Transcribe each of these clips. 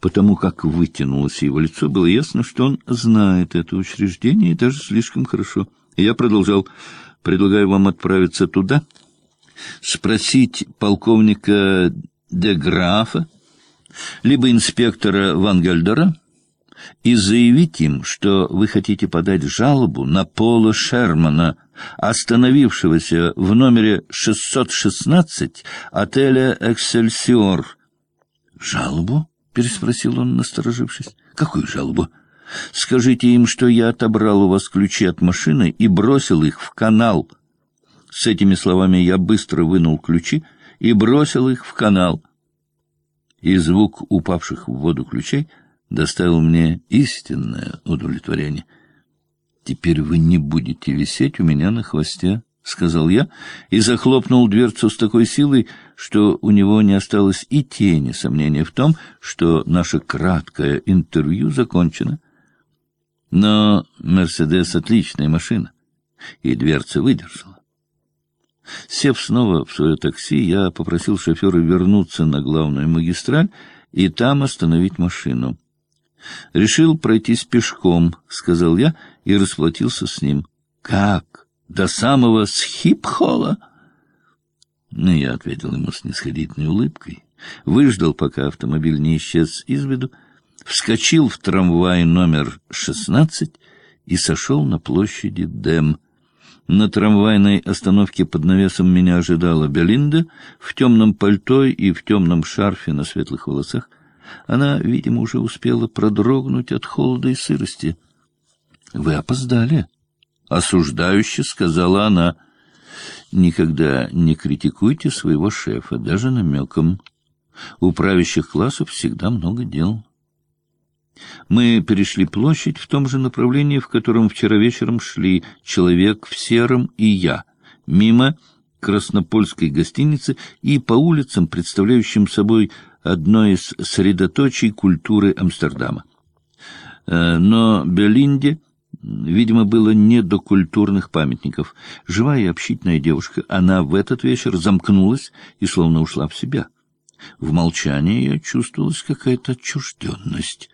Потому как вытянулось его лицо, было ясно, что он знает это учреждение и даже слишком хорошо. Я продолжал. Предлагаю вам отправиться туда, спросить полковника де Графа, либо инспектора Ван Гальдера, и заявить им, что вы хотите подать жалобу на Пола Шермана, остановившегося в номере 616 отеля «Эксельсиор». «Жалобу?» — переспросил он, насторожившись. «Какую жалобу?» «Скажите им, что я отобрал у вас ключи от машины и бросил их в канал». С этими словами я быстро вынул ключи и бросил их в канал. И звук упавших в воду ключей доставил мне истинное удовлетворение — «Теперь вы не будете висеть у меня на хвосте», — сказал я, и захлопнул дверцу с такой силой, что у него не осталось и тени сомнения в том, что наше краткое интервью закончено. Но «Мерседес» — отличная машина, и дверца выдержала. Сев снова в свое такси, я попросил шофера вернуться на главную магистраль и там остановить машину. «Решил пройтись пешком», — сказал я, и расплатился с ним. «Как? До самого Схипхола?» Ну, я ответил ему с нисходительной улыбкой, выждал, пока автомобиль не исчез из виду, вскочил в трамвай номер шестнадцать и сошел на площади Дэм. На трамвайной остановке под навесом меня ожидала Белинда в темном пальто и в темном шарфе на светлых волосах. Она, видимо, уже успела продрогнуть от холода и сырости. — Вы опоздали, — осуждающе сказала она. — Никогда не критикуйте своего шефа, даже намеком. У правящих классов всегда много дел. Мы перешли площадь в том же направлении, в котором вчера вечером шли человек в сером и я, мимо Краснопольской гостиницы и по улицам, представляющим собой одно из средоточий культуры Амстердама. Э, но Белинде, видимо, было не до культурных памятников. Живая и общительная девушка, она в этот вечер замкнулась и словно ушла в себя. В молчании ее чувствовалась какая-то отчужденность.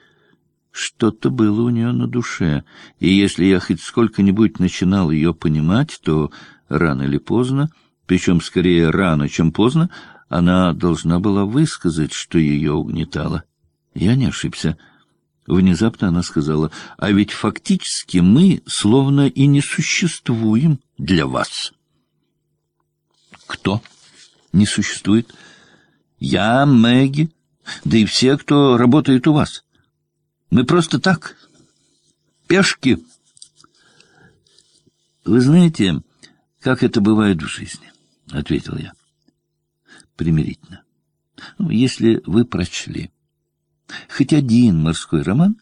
Что-то было у нее на душе, и если я хоть сколько-нибудь начинал ее понимать, то рано или поздно, причем скорее рано, чем поздно, она должна была высказать, что ее угнетало. Я не ошибся. Внезапно она сказала, а ведь фактически мы словно и не существуем для вас. Кто не существует? Я, Мэгги, да и все, кто работает у вас. Мы просто так, пешки. Вы знаете, как это бывает в жизни, — ответил я примирительно. Ну, если вы прочли хоть один морской роман,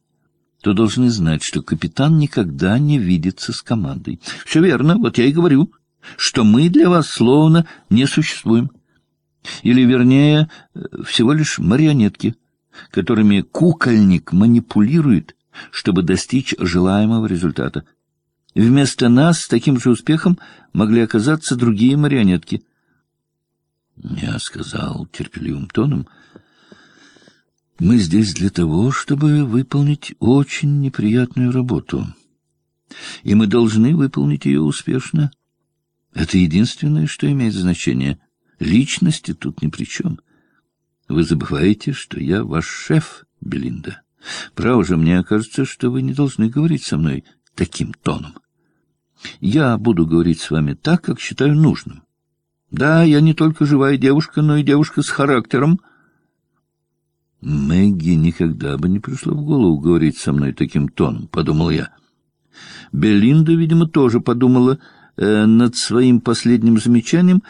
то должны знать, что капитан никогда не видится с командой. Все верно, вот я и говорю, что мы для вас словно не существуем. Или, вернее, всего лишь марионетки, которыми кукольник манипулирует, чтобы достичь желаемого результата. Вместо нас с таким же успехом могли оказаться другие марионетки — я сказал терпеливым тоном, «Мы здесь для того, чтобы выполнить очень неприятную работу, и мы должны выполнить ее успешно. Это единственное, что имеет значение. Личности тут ни при чем. Вы забываете, что я ваш шеф, Белинда. Право же, мне кажется, что вы не должны говорить со мной таким тоном. Я буду говорить с вами так, как считаю нужным. Да, я не только живая девушка, но и девушка с характером. Мэгги никогда бы не пришло в голову говорить со мной таким тоном, — подумал я. Белинда, видимо, тоже подумала э, над своим последним замечанием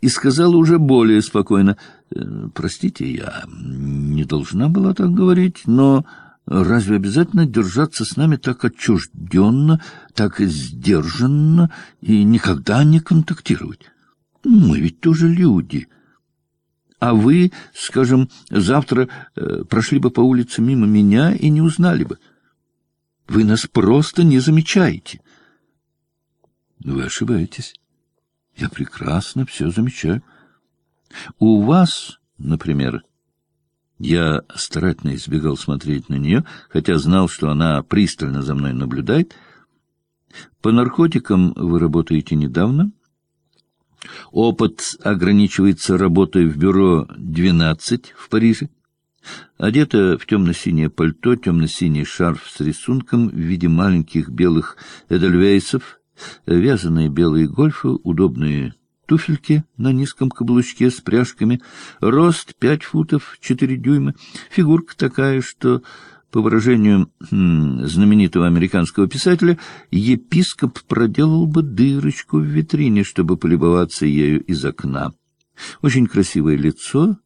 и сказала уже более спокойно, э, «Простите, я не должна была так говорить, но разве обязательно держаться с нами так отчужденно, так сдержанно и никогда не контактировать?» Мы ведь тоже люди. А вы, скажем, завтра э, прошли бы по улице мимо меня и не узнали бы. Вы нас просто не замечаете. Вы ошибаетесь. Я прекрасно все замечаю. У вас, например, Я старательно избегал смотреть на нее, хотя знал, что она пристально за мной наблюдает. По наркотикам вы работаете недавно. Опыт ограничивается работой в бюро 12 в Париже. Одета в темно-синее пальто, темно-синий шарф с рисунком в виде маленьких белых эдельвейсов, вязаные белые гольфы, удобные туфельки на низком каблучке с пряжками, рост пять футов четыре дюйма, фигурка такая, что, по выражению хм, знаменитого американского писателя, епископ проделал бы дырочку в витрине, чтобы полюбоваться ею из окна. Очень красивое лицо,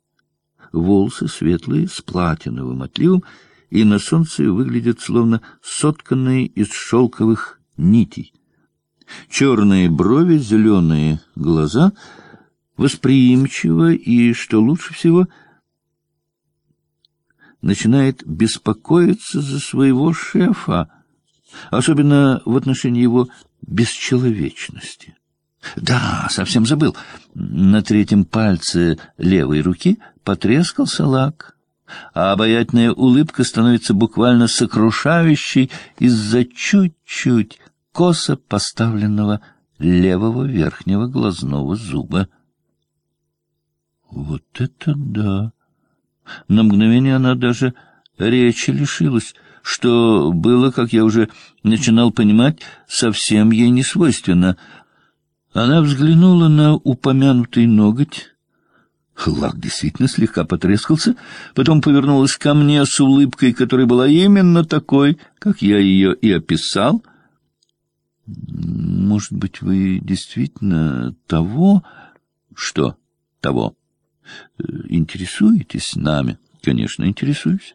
волосы светлые, с платиновым отливом, и на солнце выглядят словно сотканные из шелковых нитей. Черные брови, зеленые глаза, восприимчиво и, что лучше всего, начинает беспокоиться за своего шефа, особенно в отношении его бесчеловечности. Да, совсем забыл. На третьем пальце левой руки потрескался лак, а обаятельная улыбка становится буквально сокрушающей из-за чуть-чуть косо поставленного левого верхнего глазного зуба. Вот это да! На мгновение она даже речи лишилась, что было, как я уже начинал понимать, совсем ей не свойственно. Она взглянула на упомянутый ноготь. Лак действительно слегка потрескался, потом повернулась ко мне с улыбкой, которая была именно такой, как я ее и описал — может быть, вы действительно того... Что того? Э, интересуетесь нами? Конечно, интересуюсь.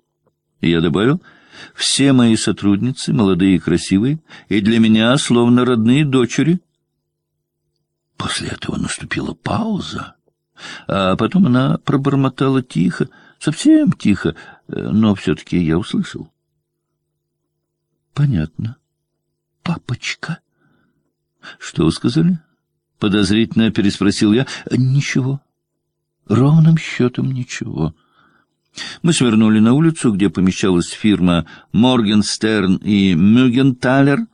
И я добавил, все мои сотрудницы, молодые и красивые, и для меня словно родные дочери. После этого наступила пауза, а потом она пробормотала тихо, совсем тихо, э, но все-таки я услышал. Понятно. Папочка. Что вы сказали? Подозрительно переспросил я. Ничего. Ровным счетом ничего. Мы свернули на улицу, где помещалась фирма Моргенстерн и Мюгенталер.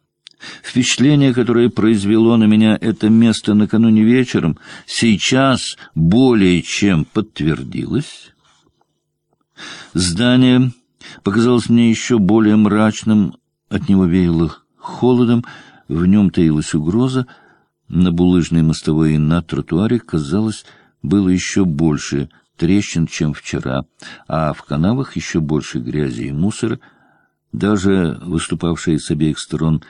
Впечатление, которое произвело на меня это место накануне вечером, сейчас более чем подтвердилось. Здание показалось мне еще более мрачным, от него веяло холодом, в нем таилась угроза. На булыжной мостовой и на тротуаре, казалось, было еще больше трещин, чем вчера, а в канавах еще больше грязи и мусора. Даже выступавшие с обеих сторон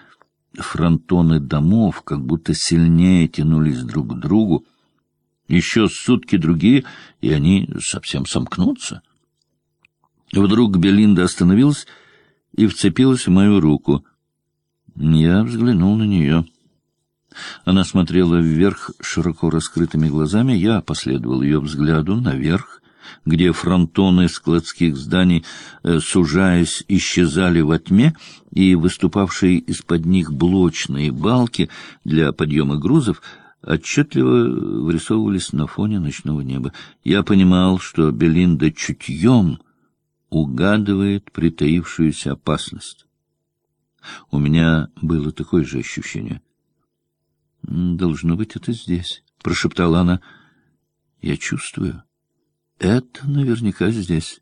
фронтоны домов как будто сильнее тянулись друг к другу. Еще сутки другие, и они совсем сомкнутся. Вдруг Белинда остановилась и вцепилась в мою руку. Я взглянул на нее. Она смотрела вверх широко раскрытыми глазами. Я последовал ее взгляду наверх, где фронтоны складских зданий, э, сужаясь, исчезали во тьме, и выступавшие из-под них блочные балки для подъема грузов отчетливо вырисовывались на фоне ночного неба. Я понимал, что Белинда чутьем угадывает притаившуюся опасность. У меня было такое же ощущение. «Должно быть, это здесь», — прошептала она. «Я чувствую. Это наверняка здесь».